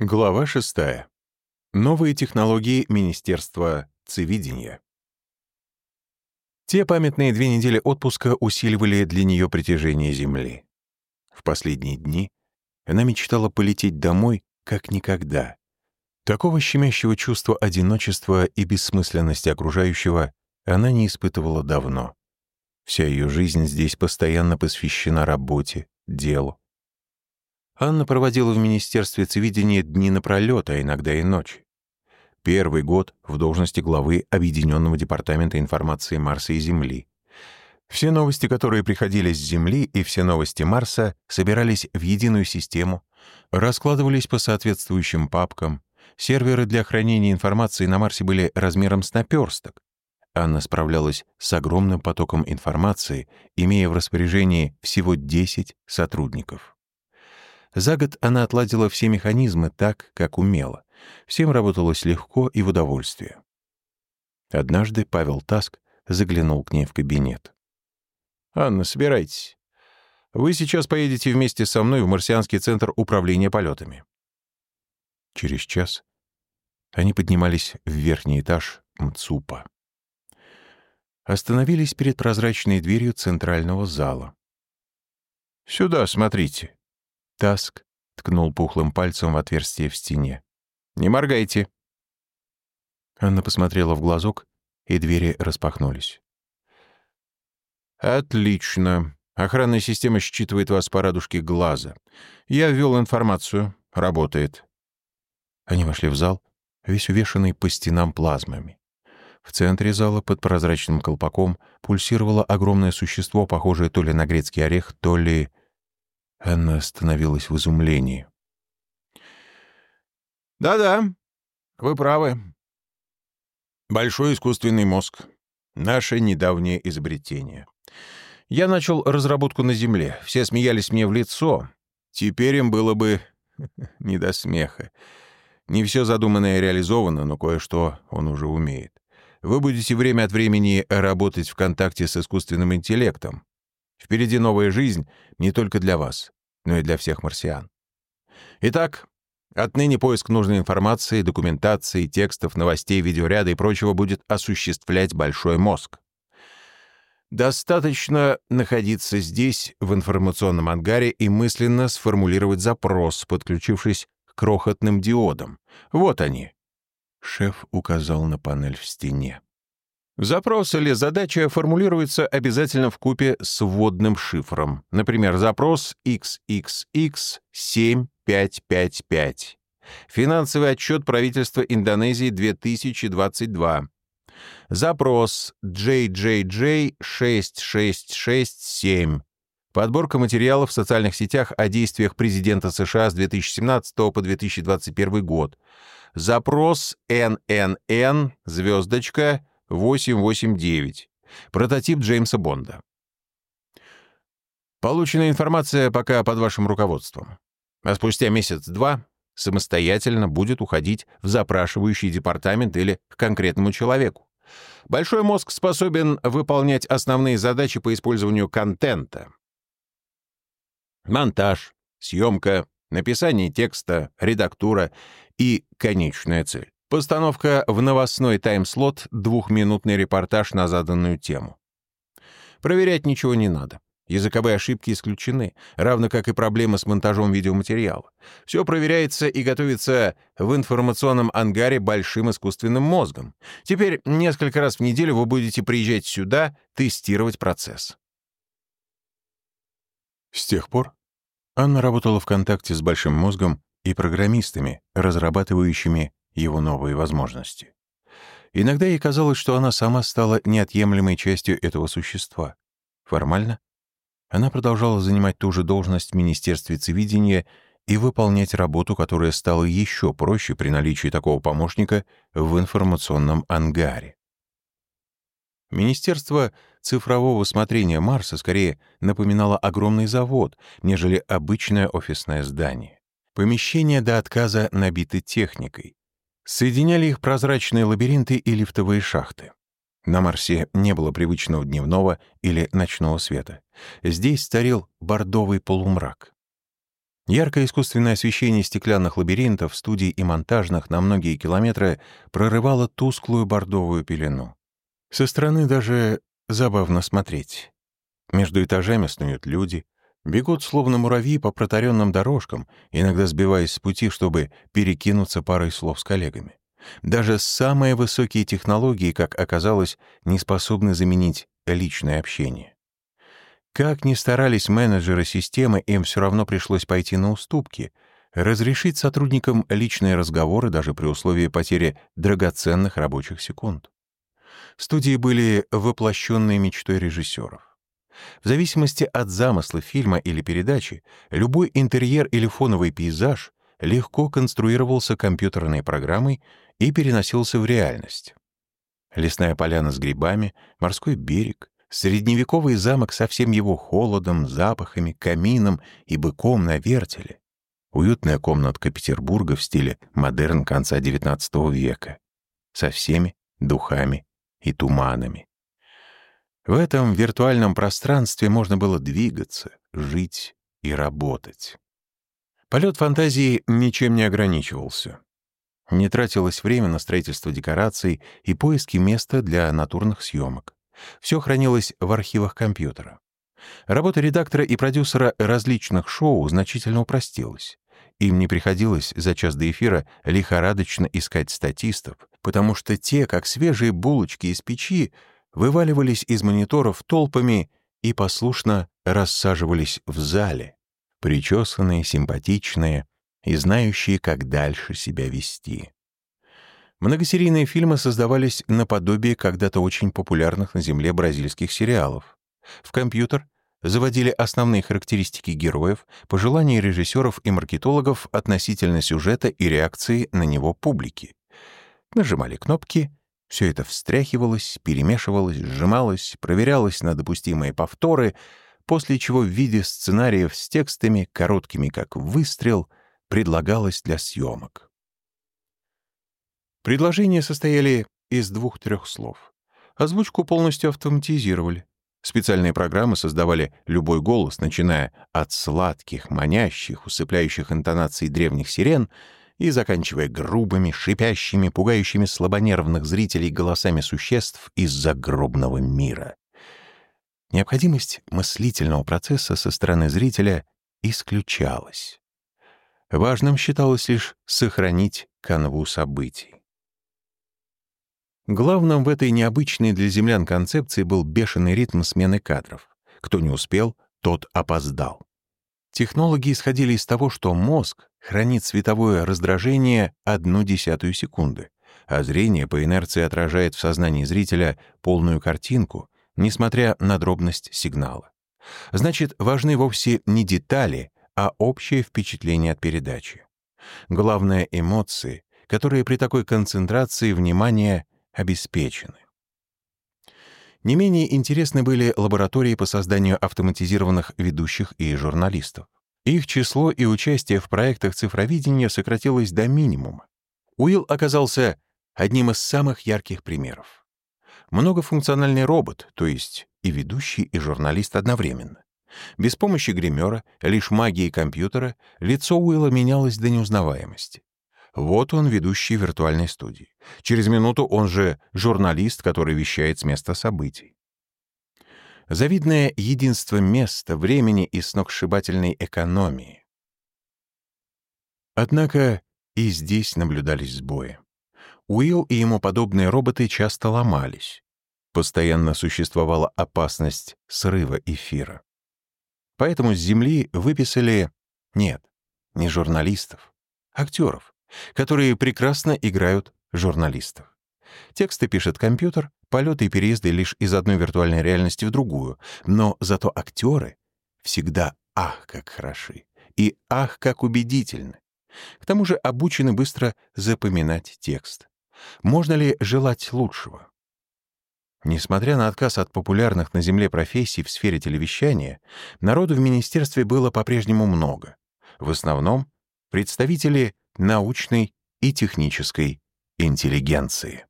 Глава 6. Новые технологии Министерства цивидения. Те памятные две недели отпуска усиливали для нее притяжение Земли. В последние дни она мечтала полететь домой как никогда. Такого щемящего чувства одиночества и бессмысленности окружающего она не испытывала давно. Вся ее жизнь здесь постоянно посвящена работе, делу, Анна проводила в Министерстве цивидения дни напролет, а иногда и ночи. Первый год в должности главы Объединенного департамента информации Марса и Земли. Все новости, которые приходили с Земли, и все новости Марса собирались в единую систему, раскладывались по соответствующим папкам. Серверы для хранения информации на Марсе были размером с наперсток. Анна справлялась с огромным потоком информации, имея в распоряжении всего 10 сотрудников. За год она отладила все механизмы так, как умела. Всем работалось легко и в удовольствие. Однажды Павел Таск заглянул к ней в кабинет. «Анна, собирайтесь. Вы сейчас поедете вместе со мной в Марсианский центр управления полетами». Через час они поднимались в верхний этаж МЦУПа. Остановились перед прозрачной дверью центрального зала. «Сюда смотрите», Таск ткнул пухлым пальцем в отверстие в стене. «Не моргайте!» Анна посмотрела в глазок, и двери распахнулись. «Отлично. Охранная система считывает вас по радужке глаза. Я ввел информацию. Работает». Они вошли в зал, весь увешанный по стенам плазмами. В центре зала под прозрачным колпаком пульсировало огромное существо, похожее то ли на грецкий орех, то ли Анна остановилась в изумлении. «Да-да, вы правы. Большой искусственный мозг. Наше недавнее изобретение. Я начал разработку на Земле. Все смеялись мне в лицо. Теперь им было бы не до смеха. Не все задуманное реализовано, но кое-что он уже умеет. Вы будете время от времени работать в контакте с искусственным интеллектом. Впереди новая жизнь не только для вас но и для всех марсиан. Итак, отныне поиск нужной информации, документации, текстов, новостей, видеоряда и прочего будет осуществлять большой мозг. Достаточно находиться здесь, в информационном ангаре, и мысленно сформулировать запрос, подключившись к крохотным диодам. Вот они. Шеф указал на панель в стене. Запрос или задача формулируется обязательно в купе с вводным шифром. Например, запрос XXX7555. Финансовый отчет правительства Индонезии 2022. Запрос JJJ6667. Подборка материалов в социальных сетях о действиях президента США с 2017 по 2021 год. Запрос NNN, звездочка, 889. Прототип Джеймса Бонда. Полученная информация пока под вашим руководством. А спустя месяц-два самостоятельно будет уходить в запрашивающий департамент или к конкретному человеку. Большой мозг способен выполнять основные задачи по использованию контента. Монтаж, съемка, написание текста, редактура и конечная цель. Постановка в новостной тайм-слот, двухминутный репортаж на заданную тему. Проверять ничего не надо. Языковые ошибки исключены, равно как и проблемы с монтажом видеоматериала. Все проверяется и готовится в информационном ангаре большим искусственным мозгом. Теперь несколько раз в неделю вы будете приезжать сюда, тестировать процесс. С тех пор Анна работала в контакте с большим мозгом и программистами, разрабатывающими его новые возможности. Иногда ей казалось, что она сама стала неотъемлемой частью этого существа. Формально она продолжала занимать ту же должность в Министерстве цивидения и выполнять работу, которая стала еще проще при наличии такого помощника в информационном ангаре. Министерство цифрового смотрения Марса скорее напоминало огромный завод, нежели обычное офисное здание. Помещения до отказа набиты техникой, Соединяли их прозрачные лабиринты и лифтовые шахты. На Марсе не было привычного дневного или ночного света. Здесь царил бордовый полумрак. Яркое искусственное освещение стеклянных лабиринтов, студий и монтажных на многие километры прорывало тусклую бордовую пелену. Со стороны даже забавно смотреть. Между этажами снуют люди, бегут словно муравьи по протаренным дорожкам, иногда сбиваясь с пути, чтобы перекинуться парой слов с коллегами. Даже самые высокие технологии, как оказалось, не способны заменить личное общение. Как ни старались менеджеры системы, им все равно пришлось пойти на уступки, разрешить сотрудникам личные разговоры даже при условии потери драгоценных рабочих секунд. Студии были воплощенной мечтой режиссеров. В зависимости от замысла фильма или передачи, любой интерьер или фоновый пейзаж легко конструировался компьютерной программой и переносился в реальность. Лесная поляна с грибами, морской берег, средневековый замок со всем его холодом, запахами, камином и быком на вертеле, уютная комнатка Петербурга в стиле модерн конца XIX века, со всеми духами и туманами. В этом виртуальном пространстве можно было двигаться, жить и работать. Полет фантазии ничем не ограничивался. Не тратилось время на строительство декораций и поиски места для натурных съемок. Все хранилось в архивах компьютера. Работа редактора и продюсера различных шоу значительно упростилась. Им не приходилось за час до эфира лихорадочно искать статистов, потому что те, как свежие булочки из печи, вываливались из мониторов толпами и послушно рассаживались в зале, причесанные, симпатичные и знающие, как дальше себя вести. Многосерийные фильмы создавались наподобие когда-то очень популярных на Земле бразильских сериалов. В компьютер заводили основные характеристики героев, пожелания режиссеров и маркетологов относительно сюжета и реакции на него публики. Нажимали кнопки, все это встряхивалось, перемешивалось, сжималось, проверялось на допустимые повторы, после чего в виде сценариев с текстами, короткими как выстрел, предлагалось для съемок. Предложения состояли из двух-трех слов. Озвучку полностью автоматизировали. Специальные программы создавали любой голос, начиная от сладких, манящих, усыпляющих интонаций древних сирен и заканчивая грубыми, шипящими, пугающими слабонервных зрителей голосами существ из загробного мира. Необходимость мыслительного процесса со стороны зрителя исключалась. Важным считалось лишь сохранить канву событий. Главным в этой необычной для землян концепции был бешеный ритм смены кадров. Кто не успел, тот опоздал. Технологи исходили из того, что мозг хранит световое раздражение одну десятую секунды, а зрение по инерции отражает в сознании зрителя полную картинку, несмотря на дробность сигнала. Значит, важны вовсе не детали, а общее впечатление от передачи. Главное — эмоции, которые при такой концентрации внимания обеспечены. Не менее интересны были лаборатории по созданию автоматизированных ведущих и журналистов. Их число и участие в проектах цифровидения сократилось до минимума. Уилл оказался одним из самых ярких примеров. Многофункциональный робот, то есть и ведущий, и журналист одновременно. Без помощи гримера, лишь магии компьютера, лицо Уилла менялось до неузнаваемости. Вот он, ведущий виртуальной студии. Через минуту он же журналист, который вещает с места событий. Завидное единство места, времени и сногсшибательной экономии. Однако и здесь наблюдались сбои. Уилл и ему подобные роботы часто ломались. Постоянно существовала опасность срыва эфира. Поэтому с Земли выписали... Нет, не журналистов, актеров которые прекрасно играют журналистов. Тексты пишет компьютер, полеты и переезды лишь из одной виртуальной реальности в другую, но зато актеры всегда ах, как хороши и ах, как убедительны. К тому же обучены быстро запоминать текст. Можно ли желать лучшего? Несмотря на отказ от популярных на Земле профессий в сфере телевещания, народу в министерстве было по-прежнему много. В основном представители научной и технической интеллигенции.